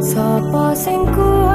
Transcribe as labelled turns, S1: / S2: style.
S1: sapa sing ku